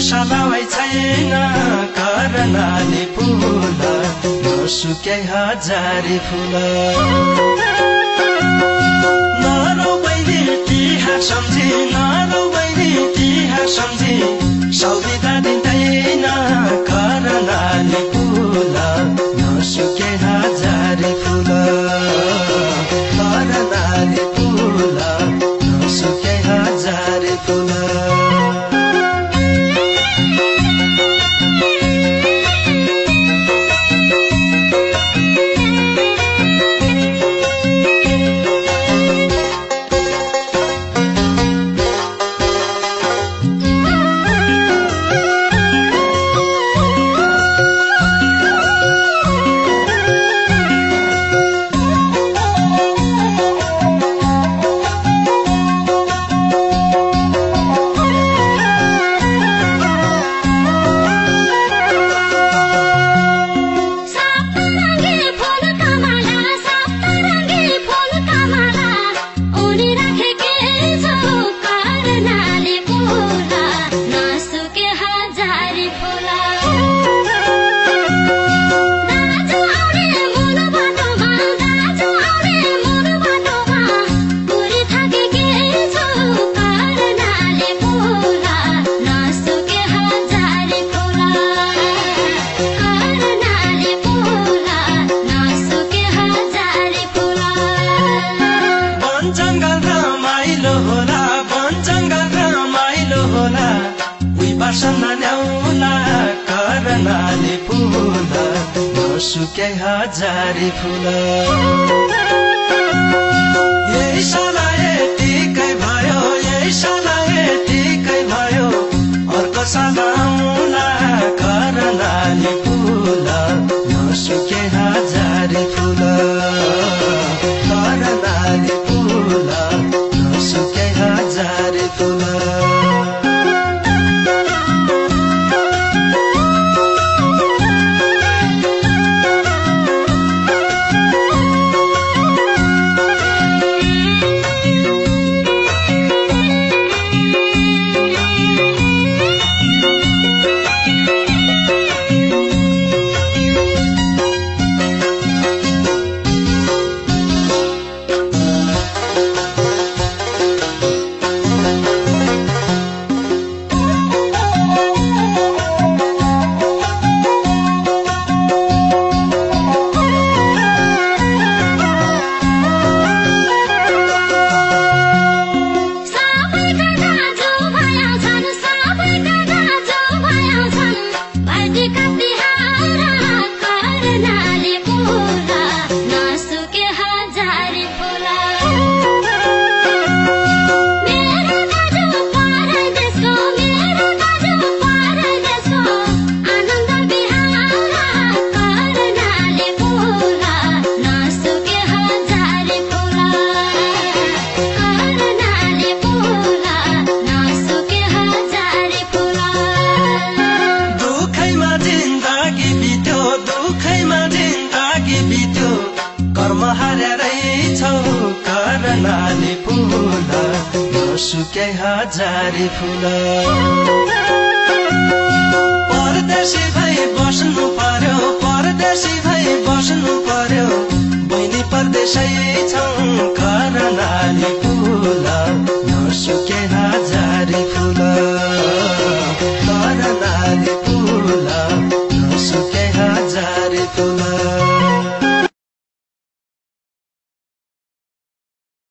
सलावाई छैन करनाले फुल नसुक्याइ हजारी फुल। सुके हजारी करनाले फुल हजारी फुल। हजार लाने फुल नसुक्या हजार फुल। परदेशी भई बस्नु पर्यो